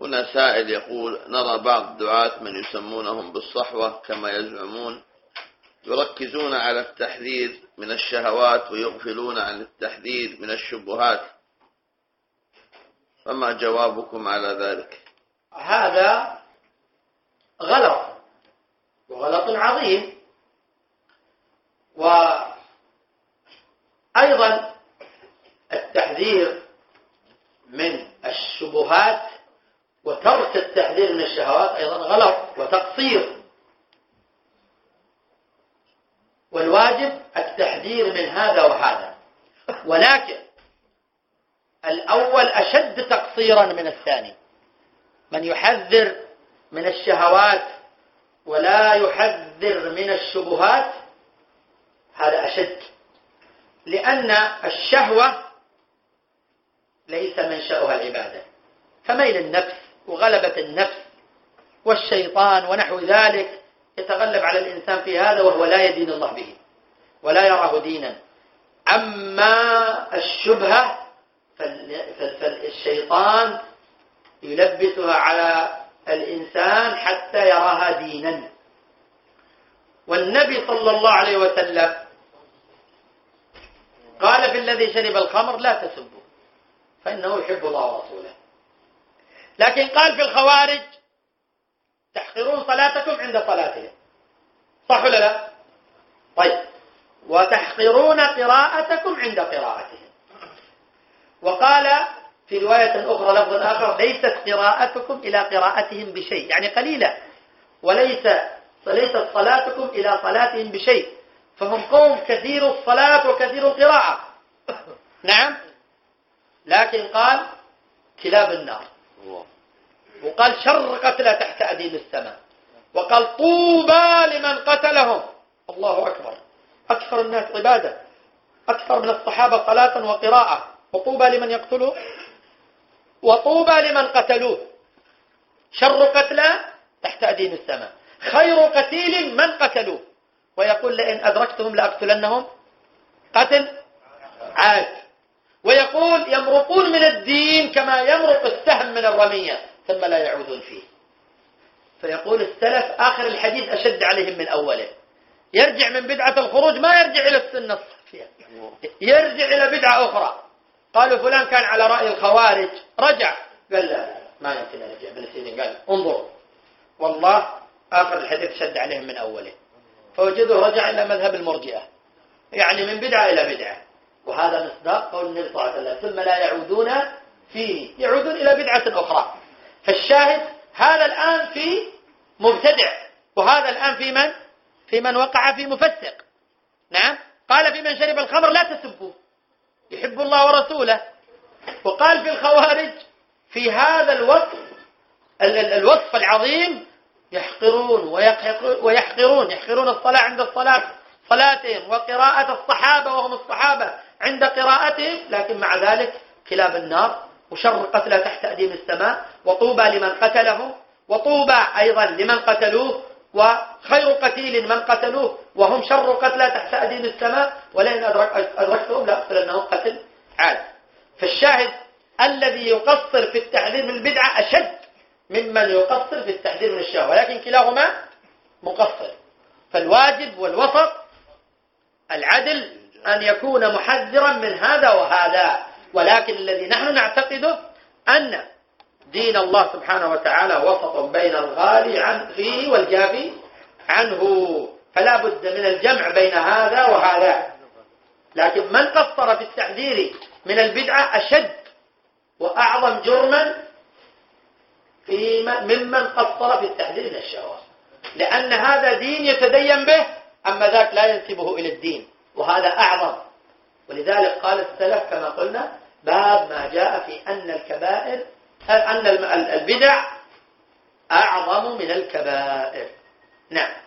هنا سائل يقول نرى بعض الدعاة من يسمونهم بالصحوة كما يزعمون يركزون على التحذير من الشهوات ويغفلون عن التحذير من الشبهات. فما جوابكم على ذلك؟ هذا غلط وغلط عظيم. وأيضا التحذير من الشبهات وترك التحذير من الشهوات أيضا غلط وتقصير. والواجب التحذير من هذا وهذا. ولكن الأول أشد تقصيرا من الثاني. من يحذر من الشهوات ولا يحذر من الشبهات هذا أشد. لأن الشهوة ليس منشأها العبادة. فميل النفس. وغلبة النفس والشيطان ونحو ذلك يتغلب على الإنسان في هذا وهو لا يدين الله به ولا يراه دينا. أما الشبهة فالشيطان يلبسها على الإنسان حتى يراها دينا. والنبي صلى الله عليه وسلم قال في الذي شرب الخمر لا تسبوا فإنه يحب الله ورسوله. لكن قال في الخوارج تحقرون صلاتكم عند صلاتهم. صح ولا لا؟ طيب. وتحقرون قراءتكم عند قراءتهم. وقال في رواية أخرى لفظ آخر ليست قراءتكم إلى قراءتهم بشيء. يعني قليلة. وليس وليست صلاتكم إلى صلاتهم بشيء. فهم قوم كثير الصلاة وكثير القراءة. نعم. لكن قال كلاب النار. وقال شر قتل تحت أديم السماء. وقال طوبى لمن قتلهم. الله أكبر. أكثر الناس عبادة. أكثر من الصحابة صلاة وقراءة. وطوبى لمن يقتله وطوبى لمن قتلوه. شر قتلى تحت أديم السماء. خير قتيل من قتلوه. ويقول لئن أدركتهم لأقتلنهم. قتل عاد. ويقول يمرقون من الدين كما يمرق السهم من الرمية ثم لا يعودون فيه. فيقول السلف آخر الحديث أشد عليهم من أوله. يرجع من بدعة الخروج ما يرجع إلى السنة الصحفية يرجع إلى بدعة أخرى. قالوا فلان كان على رأي الخوارج. رجع. قال لا ما يمكن أن يرجع. ابن سيرين قال انظروا والله آخر الحديث شد عليهم من أوله. فوجدوا رجع إلى مذهب المرجئة. يعني من بدعة إلى بدعة. وهذا مصداق قول النبي صلى الله عليه وسلم ثم لا يعودون فيه يعودون إلى بدعة أخرى. فالشاهد هذا الآن في مبتدع وهذا الآن في من؟ في من وقع في مفسق. نعم؟ قال في من شرب الخمر لا تسبوه. يحب الله ورسوله. وقال في الخوارج في هذا الوصف الوصف العظيم يحقرون ويحقرون يحقرون الصلاة عند الصلاة صلاتهم وقراءة الصحابة وهم الصحابة. عند قراءتهم لكن مع ذلك كلاب النار وشر قتلى تحت أديم السماء وطوبى لمن قتله وطوبى أيضا لمن قتلوه وخير قتيل من قتلوه وهم شر قتلى تحت أديم السماء ولئن أدرك أدركتهم لأقتلنهم قتل عاد. فالشاهد الذي يقصر في التحذير من البدعة أشد ممن يقصر في التحذير من الشهوة ولكن كلاهما مقصر. فالواجب والوسط العدل أن يكون محذرا من هذا وهذا. ولكن الذي نحن نعتقده أن دين الله سبحانه وتعالى وسط بين الغالي عن فيه والجافي عنه. فلا بد من الجمع بين هذا وهذا. لكن من قصر في التحذير من البدعة أشد وأعظم جرما في ممن قصر في التحذير من الشهوات. لأن هذا دين يتدين به أما ذاك لا ينسبه إلى الدين. وهذا أعظم. ولذلك قال السلف كما قلنا باب ما جاء في أن الكبائر أن البدع أعظم من الكبائر. نعم.